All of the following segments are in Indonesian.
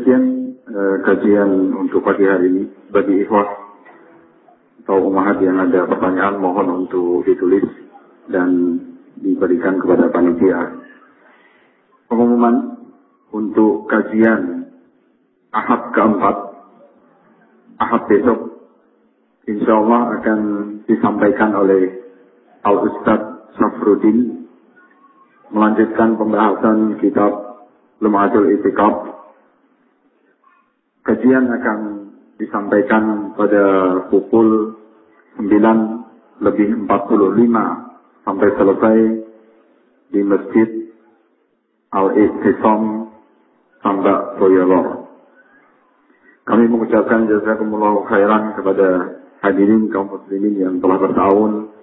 Demikian eh, kajian untuk pagi hari ini bagi ikhwah atau umahat yang ada pertanyaan mohon untuk ditulis dan diberikan kepada panitia. Pengumuman untuk kajian Ahad keempat, Ahad besok, insya Allah akan disampaikan oleh Al Ustadz Safruddin melanjutkan pembahasan kitab Lumatul Itikaf. Kajian akan disampaikan pada pukul 9 lebih 45 sampai selesai di Masjid Al-Ihtisam Tambak Boyolor. Kami mengucapkan jazakumullah khairan kepada hadirin kaum muslimin yang telah bertahun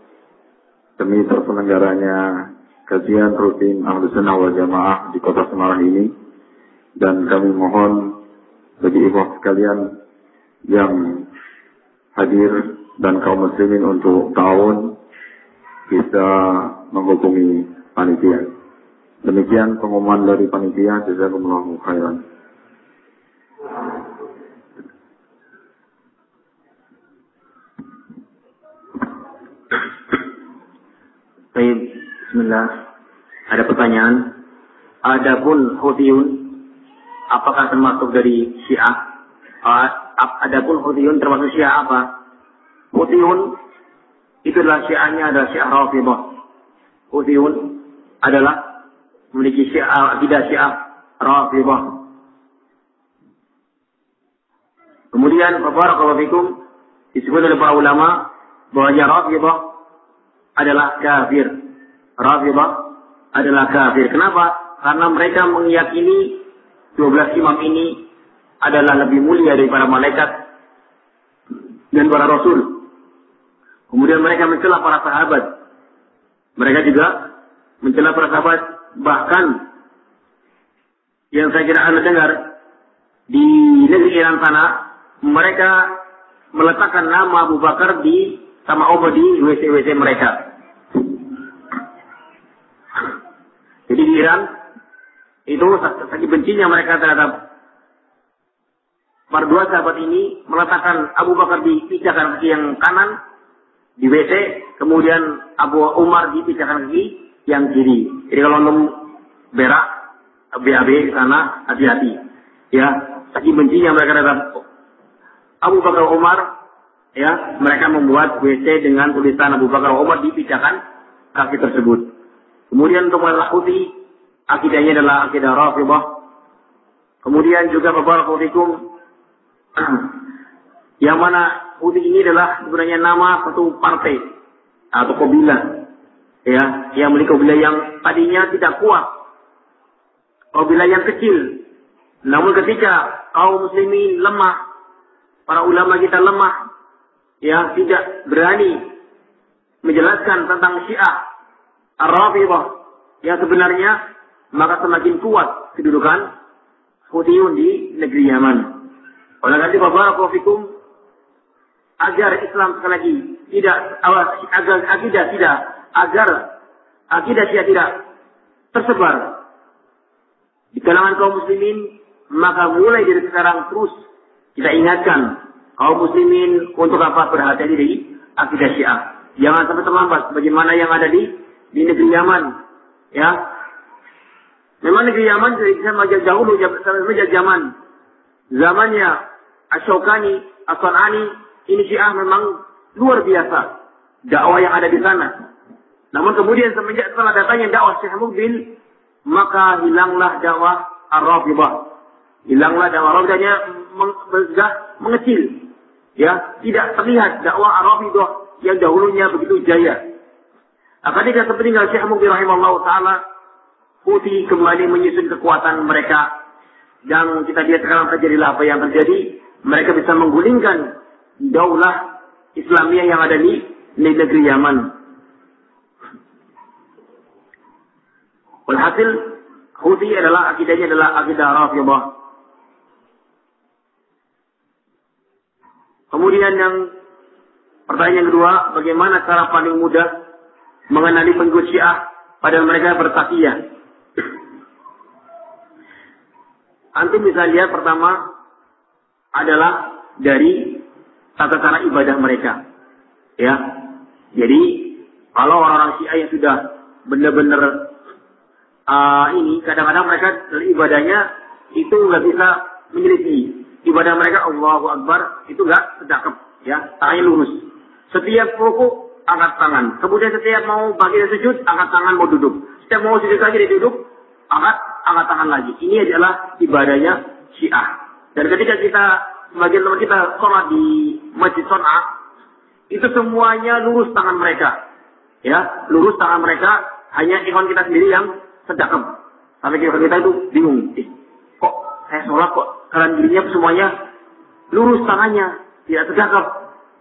demi terselenggaranya kajian rutin Ahlus Sunnah wal Jamaah di kota Semarang ini dan kami mohon bagi ikhwah sekalian yang hadir dan kaum muslimin untuk tahun bisa menghubungi panitia. Demikian pengumuman dari panitia. Jazakumullah khairan. Baik, Bismillah. Ada pertanyaan. Adapun Hudiyun, apakah termasuk dari Syiah? Uh, adapun Hudiyun termasuk Syiah apa? Hudiyun itu adalah Syiahnya adalah Syiah Rafidah. Hudiyun adalah memiliki Syiah akidah Syiah Rafidah. Kemudian Barakallahu fikum disebut oleh para ulama bahwa Rafidah adalah kafir. Rafidah adalah kafir. Kenapa? Karena mereka meyakini 12 imam ini adalah lebih mulia daripada malaikat dan para rasul. Kemudian mereka mencela para sahabat. Mereka juga mencela para sahabat. Bahkan yang saya kira anda dengar di negeri Iran sana mereka meletakkan nama Abu Bakar di sama Umar di WC-WC mereka. Jadi di Iran itu saking bencinya mereka terhadap para dua sahabat ini meletakkan Abu Bakar di pijakan kaki yang kanan di WC, kemudian Abu Umar di pijakan kaki yang kiri. Jadi kalau nemu berak BAB di sana hati-hati. Ya, saking bencinya mereka terhadap Abu Bakar Umar, ya mereka membuat WC dengan tulisan Abu Bakar Umar di pijakan kaki tersebut. Kemudian untuk melakuti akidahnya adalah akidah Rafidhah. Kemudian juga beberapa fikum yang mana Hudi ini adalah sebenarnya nama satu partai atau kabilah ya yang memiliki kabilah yang tadinya tidak kuat kabilah yang kecil namun ketika kaum muslimin lemah para ulama kita lemah ya tidak berani menjelaskan tentang Syiah Ar-Rafidah yang sebenarnya maka semakin kuat kedudukan Hudiyun di negeri Yaman. Oleh karena itu, Bapak agar Islam sekali lagi tidak agar akidah tidak agar akidah tidak tidak tersebar di kalangan kaum muslimin maka mulai dari sekarang terus kita ingatkan kaum muslimin untuk apa berhati-hati dari akidah Syiah. Jangan sampai terlambat bagaimana yang ada di di negeri Yaman. Ya. Memang negeri Yaman bisa majal dahulu sejak zaman zamannya Ashokani, Asanani, ini Syiah memang luar biasa dakwah yang ada di sana. Namun kemudian semenjak setelah datangnya dakwah Syekh Mubil, maka hilanglah dakwah Ar-Rafidhah. Hilanglah dakwah Rafidhahnya sudah mengecil. Ya, tidak terlihat dakwah Ar-Rafidhah yang dahulunya begitu jaya. Akan ketika sepeninggal Syekh Mubir rahimahullah ta'ala, Huti kembali menyusun kekuatan mereka. Dan kita lihat sekarang terjadilah apa yang terjadi. Mereka bisa menggulingkan daulah Islamiyah yang ada di, negeri Yaman. Walhasil, Huti adalah akidahnya adalah akidah Rafidah. Kemudian yang pertanyaan kedua, bagaimana cara paling mudah mengenali pengikut Syiah padahal mereka bertakiyah. Antum bisa lihat pertama adalah dari tata cara ibadah mereka. Ya. Jadi kalau orang-orang Syiah yang sudah benar-benar uh, ini kadang-kadang mereka ibadahnya itu nggak bisa menyelisih. Ibadah mereka Allahu Akbar itu nggak sedekap ya, tangannya lurus. Setiap ruku angkat tangan. Kemudian setiap mau bagi sujud, angkat tangan mau duduk. Setiap mau sujud lagi duduk, angkat tangan lagi. Ini adalah ibadahnya Syiah. Dan ketika kita sebagian teman kita sholat di Masjid Son'a, itu semuanya lurus tangan mereka. Ya, lurus tangan mereka, hanya ikhwan kita sendiri yang sedekap. Sampai kita, kita itu bingung. Eh, kok saya sholat kok kalian dirinya semuanya lurus tangannya, tidak sedekap.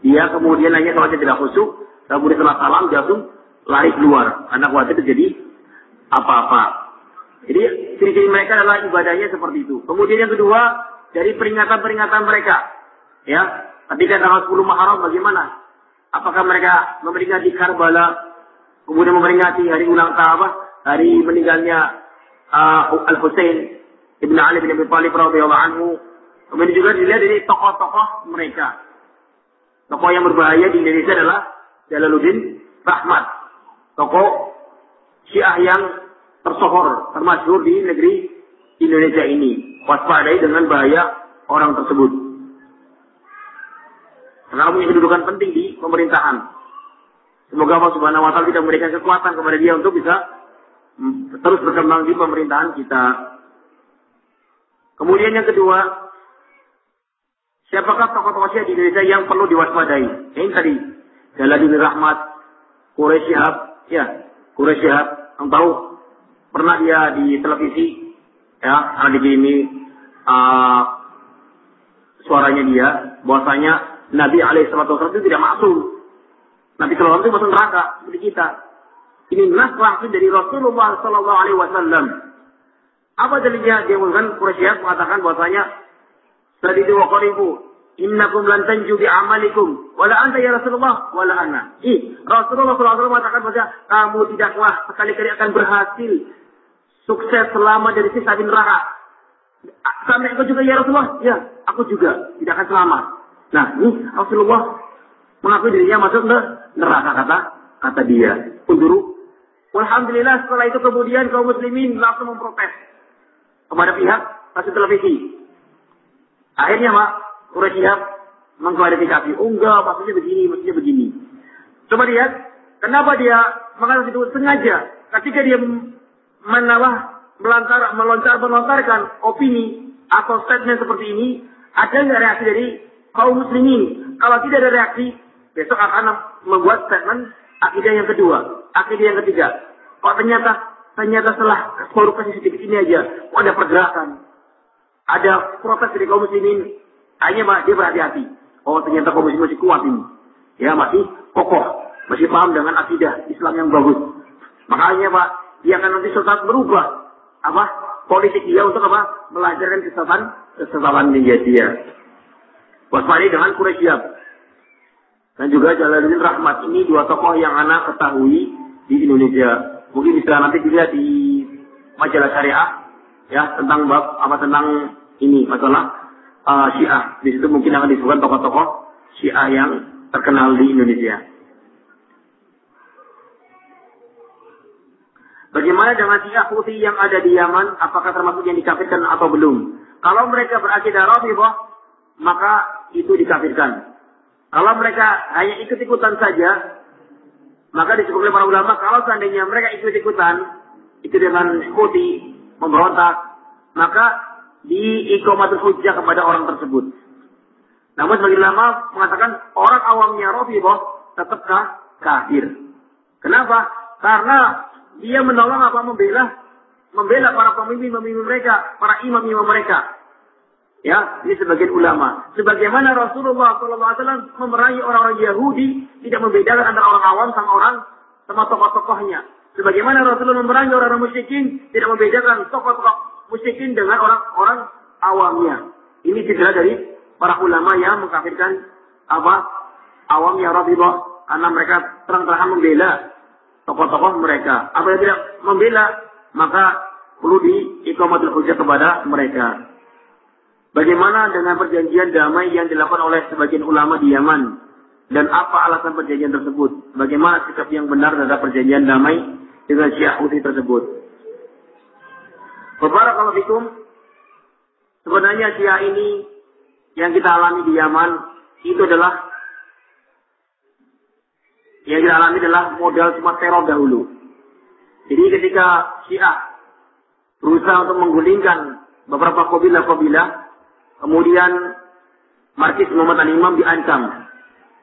Dia kemudian hanya sholatnya tidak khusyuk, kemudian setelah salam langsung lari keluar. Anak khawatir terjadi apa-apa. Jadi ciri-ciri mereka adalah ibadahnya seperti itu. Kemudian yang kedua dari peringatan-peringatan mereka, ya ketika tanggal 10 Muharram bagaimana? Apakah mereka memperingati Karbala, kemudian memperingati hari ulang tahun, hari meninggalnya uh, Al Husain ibn Ali bin Abi Thalib radhiyallahu anhu. Kemudian juga dilihat dari tokoh-tokoh mereka. Tokoh yang berbahaya di Indonesia adalah Jalaluddin Rahmat. Tokoh Syiah yang tersohor, termasyhur di negeri Indonesia ini. Waspadai dengan bahaya orang tersebut. Sekarang punya kedudukan penting di pemerintahan. Semoga Allah Subhanahu wa taala tidak memberikan kekuatan kepada dia untuk bisa mm, terus berkembang di pemerintahan kita. Kemudian yang kedua, siapakah tokoh-tokoh di Indonesia yang perlu diwaspadai? Ini tadi, Jalaluddin Rahmat, Quraisy ya, Quraisy yang tahu pernah dia di televisi? Ya ada di ini uh, suaranya dia bahwasanya Nabi alaihissalam itu tidak maksum. Nabi Sallallahu itu masuk neraka seperti kita. Ini nas langsung dari Rasulullah Sallallahu Alaihi Wasallam. Apa dalilnya? Dia mengatakan Quraisy mengatakan bahwasanya tadi itu wakoribu Innakum lan tanju bi amalikum wala anta ya Rasulullah wala ana. Ih, Rasulullah SAW mengatakan bahwa kamu tidaklah sekali-kali akan berhasil sukses selama dari sisa neraka. Sampai aku juga ya Rasulullah, ya aku juga tidak akan selamat. Nah, ini Rasulullah mengakui dirinya masuk ke neraka kata kata dia. Unduru. Alhamdulillah setelah itu kemudian kaum muslimin langsung memprotes kepada pihak stasiun televisi. Akhirnya Pak, Quraisy mengklarifikasi, oh enggak, maksudnya begini, maksudnya begini. Coba lihat, kenapa dia mengatakan itu sengaja. Ketika dia menalah melantar, melontar, melontarkan opini atau statement seperti ini, ada nggak reaksi dari kaum muslimin? Kalau tidak ada reaksi, besok akan membuat statement akidah yang kedua, akidah yang ketiga. Kok ternyata ternyata setelah korupsi sedikit ini aja, kok ada pergerakan, ada protes dari kaum muslimin, hanya dia berhati-hati. Oh ternyata kaum muslimin masih kuat ini. Ya masih kokoh. Masih paham dengan akidah Islam yang bagus. Makanya Pak, dia akan nanti suatu berubah. Apa? Politik dia untuk apa? Melajarkan kesesatan, kesesatan dia dia. Waspada dengan Quraisy dan juga Jalaluddin Rahmat ini dua tokoh yang anak ketahui di Indonesia. Mungkin bisa nanti dilihat di majalah syariah ya tentang bab apa tentang ini masalah uh, Syiah. Di situ mungkin akan disebutkan tokoh-tokoh Syiah yang terkenal di Indonesia. Bagaimana dengan Syiah Houthi yang ada di Yaman? Apakah termasuk yang dikafirkan atau belum? Kalau mereka berakidah Rafidhah, maka itu dikafirkan. Kalau mereka hanya ikut-ikutan saja, maka disebut oleh para ulama, kalau seandainya mereka ikut-ikutan, itu dengan Houthi, memberontak, maka di ikomatul hujjah kepada orang tersebut. Namun sebagian lama mengatakan orang awamnya Rafidah tetap kafir. Kenapa? Karena dia menolong apa membela membela para pemimpin-pemimpin mereka, para imam-imam mereka. Ya, ini sebagian ulama. Sebagaimana Rasulullah SAW memerangi orang-orang Yahudi, tidak membedakan antara orang awam sama orang sama tokoh-tokohnya. Sebagaimana Rasulullah memerangi orang-orang musyrikin, tidak membedakan tokoh-tokoh musyrikin dengan orang-orang awamnya. Ini cedera dari para ulama yang mengkafirkan apa awamnya Rafidah karena mereka terang-terangan membela tokoh-tokoh mereka. Apa yang tidak membela maka perlu di ikomatul hujah kepada mereka. Bagaimana dengan perjanjian damai yang dilakukan oleh sebagian ulama di Yaman? Dan apa alasan perjanjian tersebut? Bagaimana sikap yang benar terhadap perjanjian damai dengan Syiah Houthi tersebut? Fikum. Sebenarnya Syiah ini yang kita alami di Yaman itu adalah yang kita alami adalah modal cuma teror dahulu. Jadi ketika Syiah berusaha untuk menggulingkan beberapa kabilah-kabilah Kemudian Markis Muhammad Al-Imam diancam.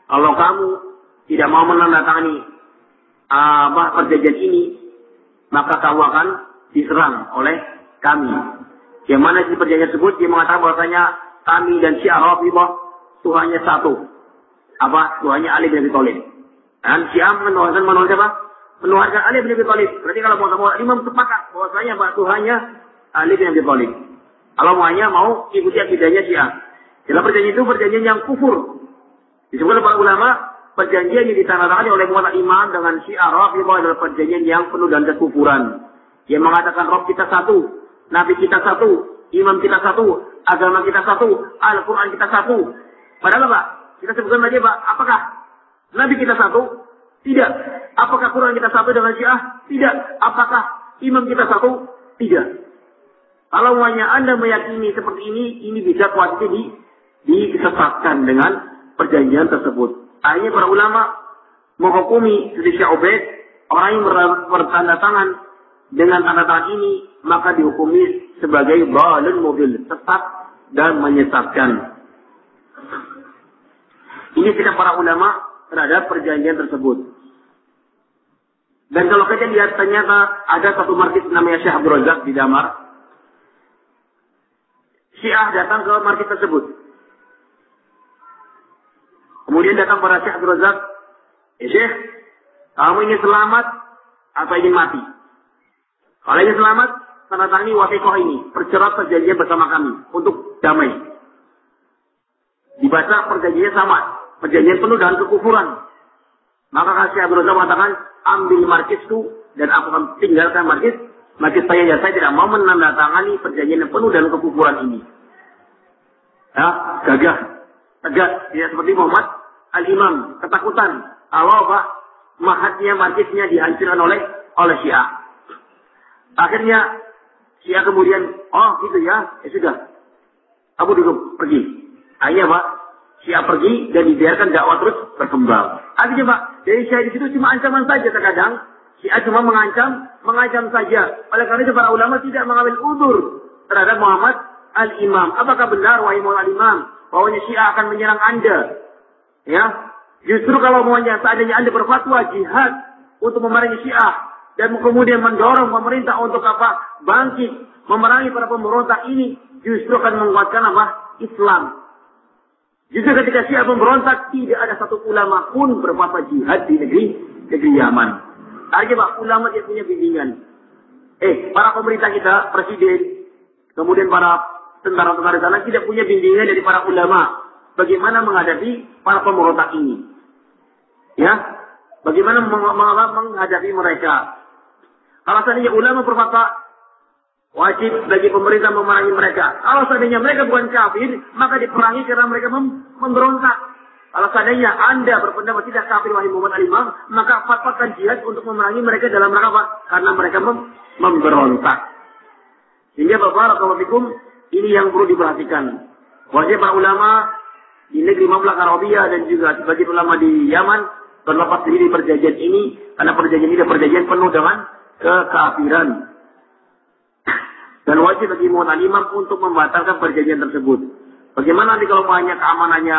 Kalau kamu tidak mau menandatangani apa perjanjian ini, maka kamu akan diserang oleh kami. Yang mana di perjanjian tersebut dia mengatakan bahwasanya kami dan Syiah Rafidhah Tuhannya satu. Apa? Tuhannya Ali bin Abi Thalib. Dan menuhankan menuhankan siapa? Menuhankan Ali bin Abi Thalib. Berarti kalau Muhammad Imam sepakat bahwasanya Tuhannya Ali bin Abi Thalib. Kalau hanya mau ikuti akidahnya Syiah. Dalam perjanjian itu perjanjian yang kufur. Disebut para ulama, perjanjian yang ditandatangani oleh Muhammad Imam dengan Syiah Rafidhah adalah perjanjian yang penuh dengan kekufuran. Yang mengatakan Rob kita satu, Nabi kita satu, Imam kita satu, agama kita satu, Al-Quran kita satu. Padahal Pak, kita sebutkan lagi Pak, apakah Nabi kita satu? Tidak. Apakah Quran kita satu dengan Syiah? Tidak. Apakah imam kita satu? Tidak. Kalau hanya Anda meyakini seperti ini, ini bisa kuatnya di, disesatkan dengan perjanjian tersebut. Akhirnya para ulama menghukumi seperti Syekh orang yang bertanda tangan dengan tanda tangan ini, maka dihukumi sebagai balun mobil, sesat dan menyesatkan. Ini sikap para ulama terhadap perjanjian tersebut. Dan kalau lihat ternyata ada satu markis namanya Syekh Abdul Razak di Damar, Syiah datang ke market tersebut. Kemudian datang para Syekh Abdul Razak. Ya Syekh, kamu ingin selamat atau ingin mati? Kalau ingin selamat, tanda tangani wasikoh ini. Percerat perjanjian bersama kami untuk damai. Dibaca perjanjiannya sama. Perjanjian penuh dengan kekufuran. Maka kasih Abdul Razak mengatakan, ambil markisku dan aku akan tinggalkan markis. Markis saya ya saya tidak mau menandatangani perjanjian yang penuh dengan kekufuran ini ya, gagah, tegas, tidak seperti Muhammad al-Imam, ketakutan. Allah Pak, mahatnya, markisnya dihancurkan oleh oleh Syiah. Akhirnya Syiah kemudian, oh gitu ya, ya sudah. Abu duduk, pergi. Akhirnya Pak, Syiah pergi dan dibiarkan dakwah terus berkembang. Artinya Pak, dari Syiah di situ cuma ancaman saja terkadang. Syiah cuma mengancam, mengancam saja. Oleh karena itu para ulama tidak mengambil udur terhadap Muhammad al-imam. Apakah benar wahai Muhammad al-imam bahwanya Syiah akan menyerang Anda? Ya. Justru kalau maunya seandainya Anda berfatwa jihad untuk memerangi Syiah dan kemudian mendorong pemerintah untuk apa? Bangkit memerangi para pemberontak ini justru akan menguatkan apa? Islam. Justru ketika Syiah memberontak tidak ada satu ulama pun berfatwa jihad di negeri negeri Yaman. Artinya Pak, ulama dia punya bimbingan. Eh, para pemerintah kita, presiden, kemudian para tentara-tentara sana tidak punya bimbingan dari para ulama. Bagaimana menghadapi para pemberontak ini. Ya, bagaimana menghadapi mereka. Kalau seandainya ulama berfatwa wajib bagi pemerintah memerangi mereka. Kalau seandainya mereka bukan kafir, maka diperangi karena mereka mem memberontak. Kalau seandainya Anda berpendapat tidak kafir wahai Muhammad al-Imam, maka fatwakan jihad untuk memerangi mereka dalam rangka apa? Karena mereka mem memberontak. Sehingga Bapak Assalamualaikum ini yang perlu diperhatikan. Wajib para ulama di negeri Mamlaka Arabia dan juga sebagian ulama di Yaman berlepas diri perjanjian ini karena perjanjian ini adalah perjanjian penuh dengan kekafiran. Dan wajib bagi muat imam untuk membatalkan perjanjian tersebut. Bagaimana nanti kalau banyak keamanannya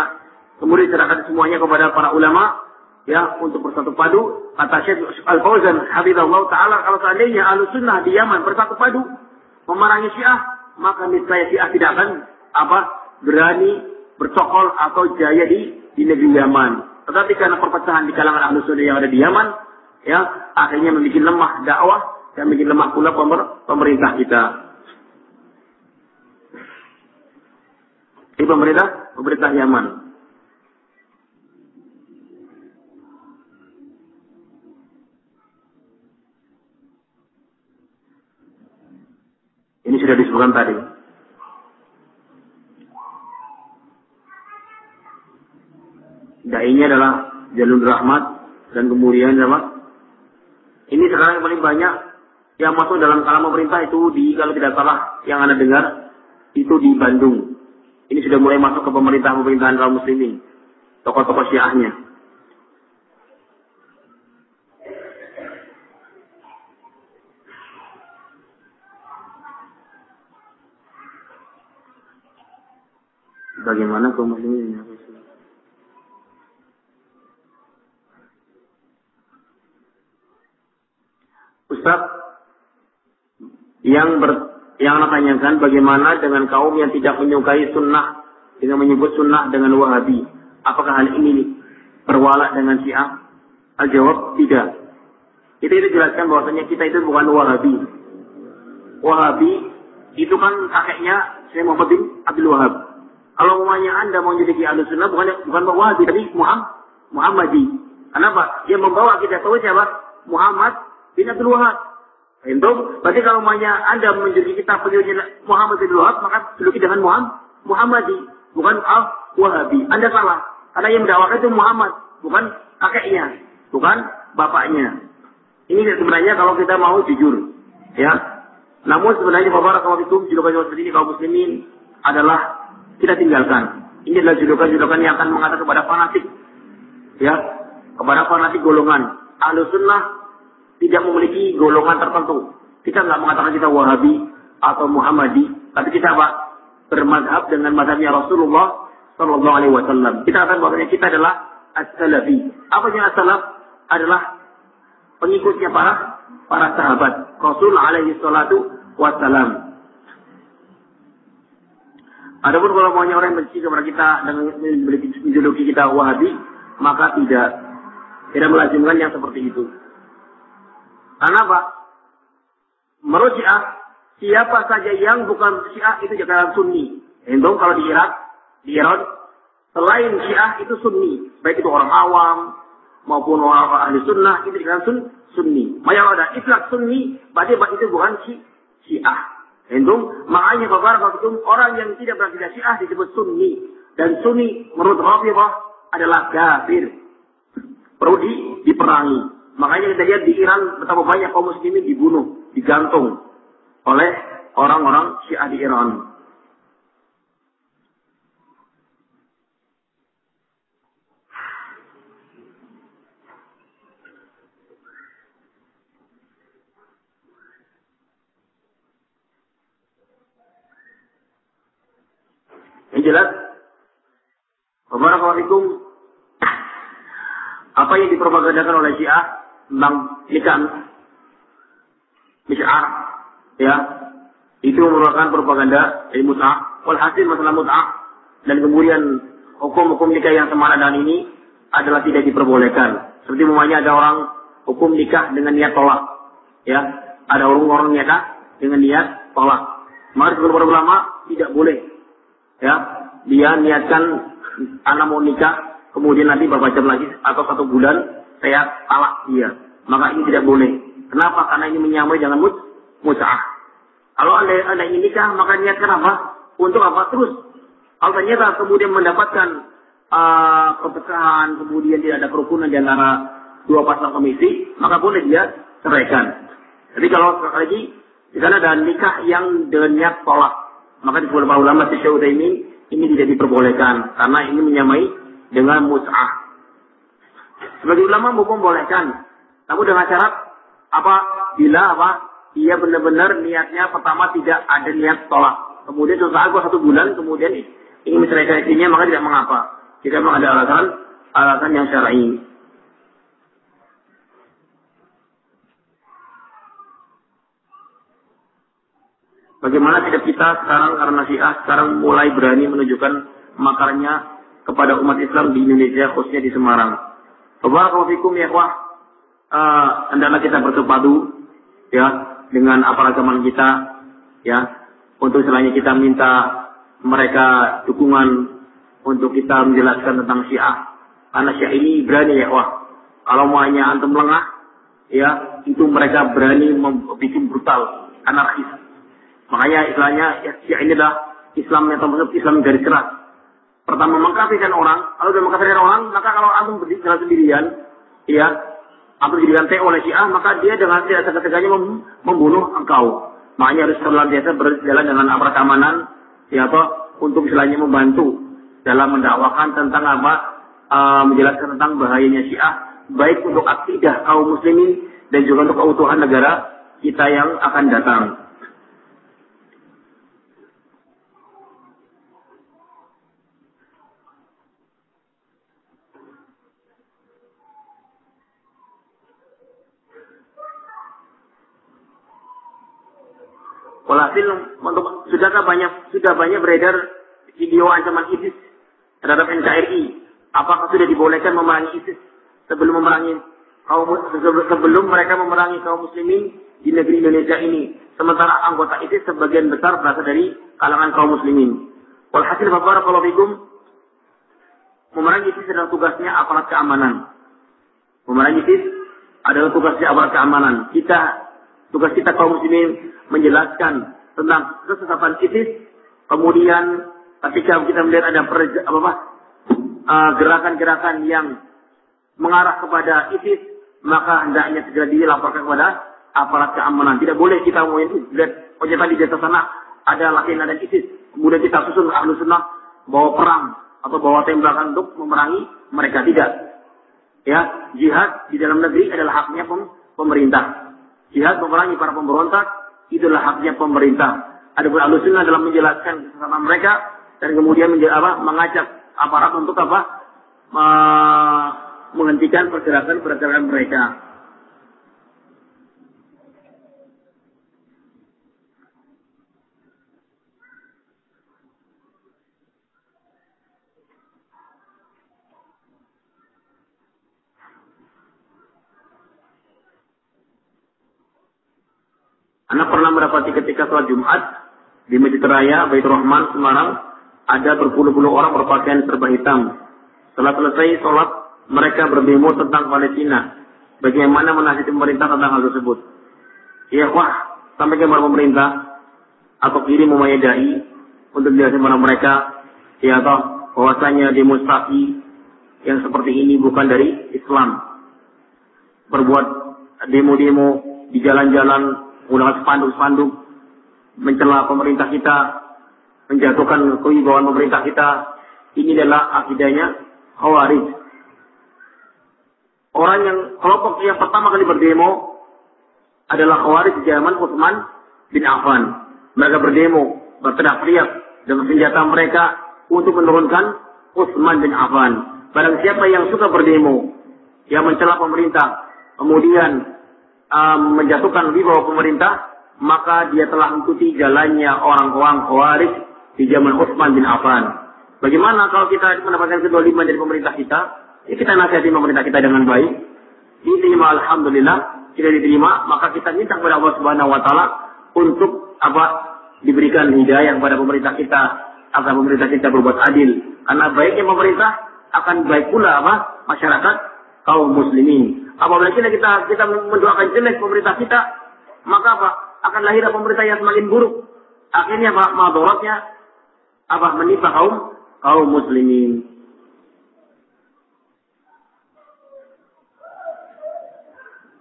kemudian serahkan semuanya kepada para ulama ya untuk bersatu padu kata Syekh Al Fauzan Habibullah taala kalau seandainya ahlu sunnah di Yaman bersatu padu memerangi Syiah maka niscaya Syiah tidak akan apa berani bercokol atau jaya di di negeri Yaman. Tetapi karena perpecahan di kalangan ahlu sunnah yang ada di Yaman, ya akhirnya membuat lemah dakwah dan membuat lemah pula pemer, pemerintah kita. Pemerintah pemerintah Yaman. Ini sudah disebutkan tadi. Dainya adalah Jalul Rahmat dan kemudian apa? Ini sekarang paling banyak yang masuk dalam kalam pemerintah itu di kalau tidak salah yang anda dengar itu di Bandung ini sudah mulai masuk ke pemerintah pemerintahan kaum muslimin, tokoh-tokoh syiahnya. Bagaimana kaum muslimin Ustaz yang ber, yang anak tanyakan bagaimana dengan kaum yang tidak menyukai sunnah dengan menyebut sunnah dengan wahabi. Apakah hal ini berwalak dengan syiah? Al jawab tidak. Kita itu jelaskan bahwasanya kita itu bukan wahabi. Wahabi itu kan kakeknya Syekh Muhammad bin Abdul Wahab. Kalau umumnya Anda mau jadi ahli sunnah bukan bukan wahabi tapi Muhammad Muhammadi. Kenapa? Dia membawa kita tahu siapa? Muhammad bin Abdul Wahab. Itu berarti kalau umumnya Anda menjadi kita pengikutnya Muhammad bin Wahab maka juluki dengan Muhammad Muhammadi bukan Al-Wahabi. Anda salah. Karena yang mendakwakan itu Muhammad, bukan kakeknya, bukan bapaknya. Ini sebenarnya kalau kita mau jujur, ya. Namun sebenarnya Bapak kalau itu julukan seperti ini kaum muslimin adalah kita tinggalkan. Ini adalah julukan-julukan yang akan mengatakan kepada fanatik, ya, kepada fanatik golongan. Ahlu sunnah tidak memiliki golongan tertentu. Kita nggak mengatakan kita Wahabi atau Muhammadi, tapi kita apa? bermadhab dengan madhabnya Rasulullah Sallallahu Alaihi Wasallam. Kita akan bahwasanya kita adalah as-salafi. Apa yang as-salaf adalah pengikutnya para para sahabat Rasul alaihi salatu wassalam. Adapun kalau maunya orang yang benci kepada kita dan menjuluki kita Wahabi, maka tidak tidak melazimkan yang seperti itu. Karena apa? Menurut siapa saja yang bukan Syiah itu jadikan Sunni. Entong kalau di Irak, di Iran, selain Syiah itu Sunni, baik itu orang awam maupun orang ahli sunnah itu dikatakan sun, Sunni. Maya ada itlak Sunni, berarti itu bukan Syiah. Entong makanya bapak itu orang yang tidak berakidah Syiah disebut Sunni dan Sunni menurut Rafidah adalah kafir. Perlu di, diperangi. Makanya kita lihat di Iran betapa banyak kaum muslimin dibunuh, digantung, oleh orang-orang Syiah di Iran. Yang jelas, Assalamualaikum. Apa yang dipropagandakan oleh Syiah tentang nikah Misyar ya itu merupakan propaganda dari mut'ah. Walhasil masalah mut'ah dan kemudian hukum-hukum nikah yang semarak dan ini adalah tidak diperbolehkan. Seperti umumnya ada orang hukum nikah dengan niat tolak. Ya, ada orang-orang nikah dengan niat tolak. Maka para ulama tidak boleh. Ya, dia niatkan anak mau nikah, kemudian nanti beberapa jam lagi atau satu bulan saya talak dia. Maka ini tidak boleh. Kenapa? Karena ini menyamai dengan mut mut'ah. Kalau anda, anda ingin nikah, maka niatkan apa? Untuk apa? Terus. Kalau ternyata kemudian mendapatkan uh, keberkahan, kemudian tidak ada kerukunan di antara dua pasang komisi, maka boleh dia ceraikan. Jadi kalau lagi di sana ada nikah yang dengan niat tolak, maka di para ulama di ini ini tidak diperbolehkan karena ini menyamai dengan mus'ah. Sebagai ulama membolehkan, namun dengan syarat apa? Bila apa? dia benar-benar niatnya pertama tidak ada niat tolak. Kemudian suatu saat satu bulan, kemudian ingin menceraikan istrinya, maka tidak mengapa. Jika memang ada alasan, alasan yang syar'i. Bagaimana tidak kita sekarang karena Syiah sekarang mulai berani menunjukkan makarnya kepada umat Islam di Indonesia khususnya di Semarang. Barakallahu ya wah. Uh, hendaklah kita bersepadu ya dengan aparat keamanan kita ya. Untuk selainnya kita minta mereka dukungan untuk kita menjelaskan tentang Syiah. Karena Syiah ini berani ya wah kalau mau antum lengah ya itu mereka berani membuat brutal anarkis. Makanya istilahnya ya, Syiah ini adalah Islam yang termasuk Islam dari keras pertama mengkafirkan orang, kalau sudah mengkafirkan orang, maka kalau antum berjalan sendirian, ya, atau dijadikan TO oleh Syiah, maka dia dengan tidak seketiganya mem membunuh engkau. Makanya harus biasa berjalan dengan aparat keamanan, ya atau untuk istilahnya membantu dalam mendakwakan tentang apa, uh, menjelaskan tentang bahayanya Syiah, baik untuk akidah kaum muslimin dan juga untuk keutuhan negara kita yang akan datang. Walhasil untuk sudahkah banyak sudah banyak beredar video ancaman ISIS terhadap NKRI? Apakah sudah dibolehkan memerangi ISIS sebelum memerangi kaum sebelum mereka memerangi kaum muslimin di negeri Indonesia ini? Sementara anggota ISIS sebagian besar berasal dari kalangan kaum muslimin. Walhasil kalau fikum memerangi ISIS adalah tugasnya aparat keamanan. Memerangi ISIS adalah tugasnya aparat keamanan. Kita tugas kita kaum muslimin menjelaskan tentang kesesatan ISIS. Kemudian ketika kita melihat ada apa, uh, gerakan-gerakan yang mengarah kepada ISIS, maka hendaknya segera dilaporkan kepada aparat keamanan. Tidak boleh kita itu lihat oh di atas sana ada laki dan ISIS. Kemudian kita susun ahlu sunnah bawa perang atau bawa tembakan untuk memerangi mereka tidak. Ya, jihad di dalam negeri adalah haknya pemerintah. Jihad memerangi para pemberontak itulah haknya pemerintah. Ada pun sunnah dalam menjelaskan kesalahan mereka dan kemudian apa? mengajak aparat untuk apa? menghentikan pergerakan-pergerakan mereka. Anda pernah mendapati ketika sholat Jumat di Masjid Raya Baitur Rahman Semarang ada berpuluh-puluh orang berpakaian serba hitam. Setelah selesai sholat, mereka berdemo tentang Palestina. Bagaimana menasihati pemerintah tentang hal tersebut? Ya wah, sampai ke pemerintah atau kirim memayadai untuk menjelaskan kepada mereka ya toh bahwasanya demonstrasi yang seperti ini bukan dari Islam. Berbuat demo-demo di jalan-jalan menggunakan spanduk-spanduk, mencela pemerintah kita, menjatuhkan kewibawaan pemerintah kita. Ini adalah akidahnya Khawarij. Orang yang kelompok yang pertama kali berdemo adalah Khawarij zaman Utsman bin Affan. Mereka berdemo, berteriak-teriak dengan senjata mereka untuk menurunkan Utsman bin Affan. Barang siapa yang suka berdemo, yang mencela pemerintah, kemudian uh, menjatuhkan wibawa pemerintah, maka dia telah mengikuti jalannya orang-orang Khawarij di zaman Utsman bin Affan. Bagaimana kalau kita mendapatkan kedoliman dari pemerintah kita? Ya kita nasihati pemerintah kita dengan baik. Diterima Alhamdulillah, kita diterima, maka kita minta kepada Allah Subhanahu Wa Taala untuk apa? Diberikan hidayah kepada pemerintah kita agar pemerintah kita berbuat adil. Karena baiknya pemerintah akan baik pula apa? Masyarakat kaum muslimin. Apabila kita kita kita mendoakan jelek pemerintah kita, maka apa? Akan lahir pemerintah yang semakin buruk. Akhirnya apa? Madaratnya apa? Menimpa kaum kaum muslimin.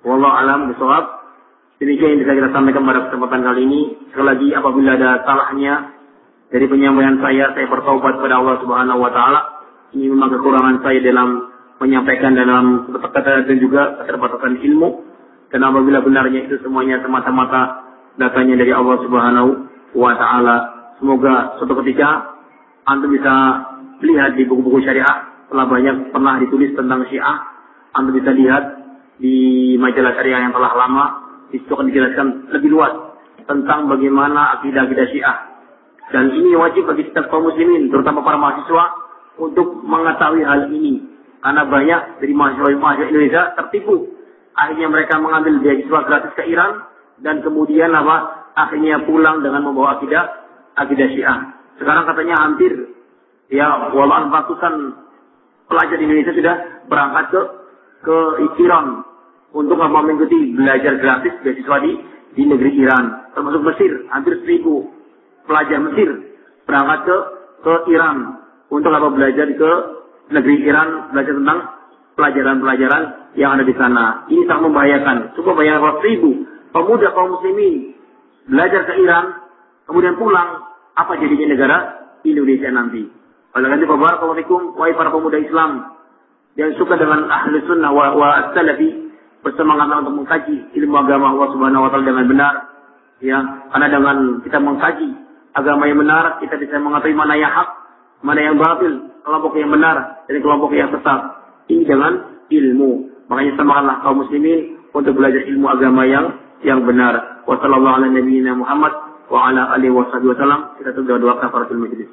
Wallahu alam bisawab. Demikian yang bisa kita sampaikan pada kesempatan kali ini. Sekali lagi apabila ada salahnya dari penyampaian saya, saya bertobat kepada Allah Subhanahu wa taala. Ini memang kekurangan saya dalam menyampaikan dalam kata dan juga keterbatasan ilmu. Dan apabila benarnya itu semuanya semata-mata datanya dari Allah Subhanahu wa taala. Semoga suatu ketika Anda bisa lihat di buku-buku syariah telah banyak pernah ditulis tentang Syiah. Anda bisa lihat di majalah syariah yang telah lama itu akan dijelaskan lebih luas tentang bagaimana akidah-akidah Syiah. Dan ini wajib bagi setiap kaum muslimin, terutama para mahasiswa, untuk mengetahui hal ini karena banyak dari mahasiswa-mahasiswa Indonesia tertipu. Akhirnya mereka mengambil beasiswa gratis ke Iran dan kemudian apa? Akhirnya pulang dengan membawa akidah akidah Syiah. Sekarang katanya hampir ya walau ratusan pelajar di Indonesia sudah berangkat ke ke Iran untuk mengikuti belajar gratis beasiswa di di negeri Iran termasuk Mesir hampir seribu pelajar Mesir berangkat ke ke Iran untuk apa belajar ke negeri Iran, belajar tentang pelajaran-pelajaran yang ada di sana. Ini sangat membahayakan. Coba bayangkan ribu pemuda kaum muslimin belajar ke Iran, kemudian pulang, apa jadinya negara Indonesia nanti? Oleh karena itu, Assalamualaikum, wahai para pemuda Islam yang suka dengan ahli sunnah wa, wa salafi bersemangat untuk mengkaji ilmu agama Allah Subhanahu wa taala dengan benar. Ya, karena dengan kita mengkaji agama yang benar, kita bisa mengetahui mana yang hak, mana yang batil, kelompok yang benar dari kelompok yang sesat. Ini dengan ilmu. Makanya semangatlah kaum muslimin untuk belajar ilmu agama yang yang benar. Wassalamualaikum warahmatullahi wabarakatuh. Muhammad. Kita tutup doa kafaratul majlis.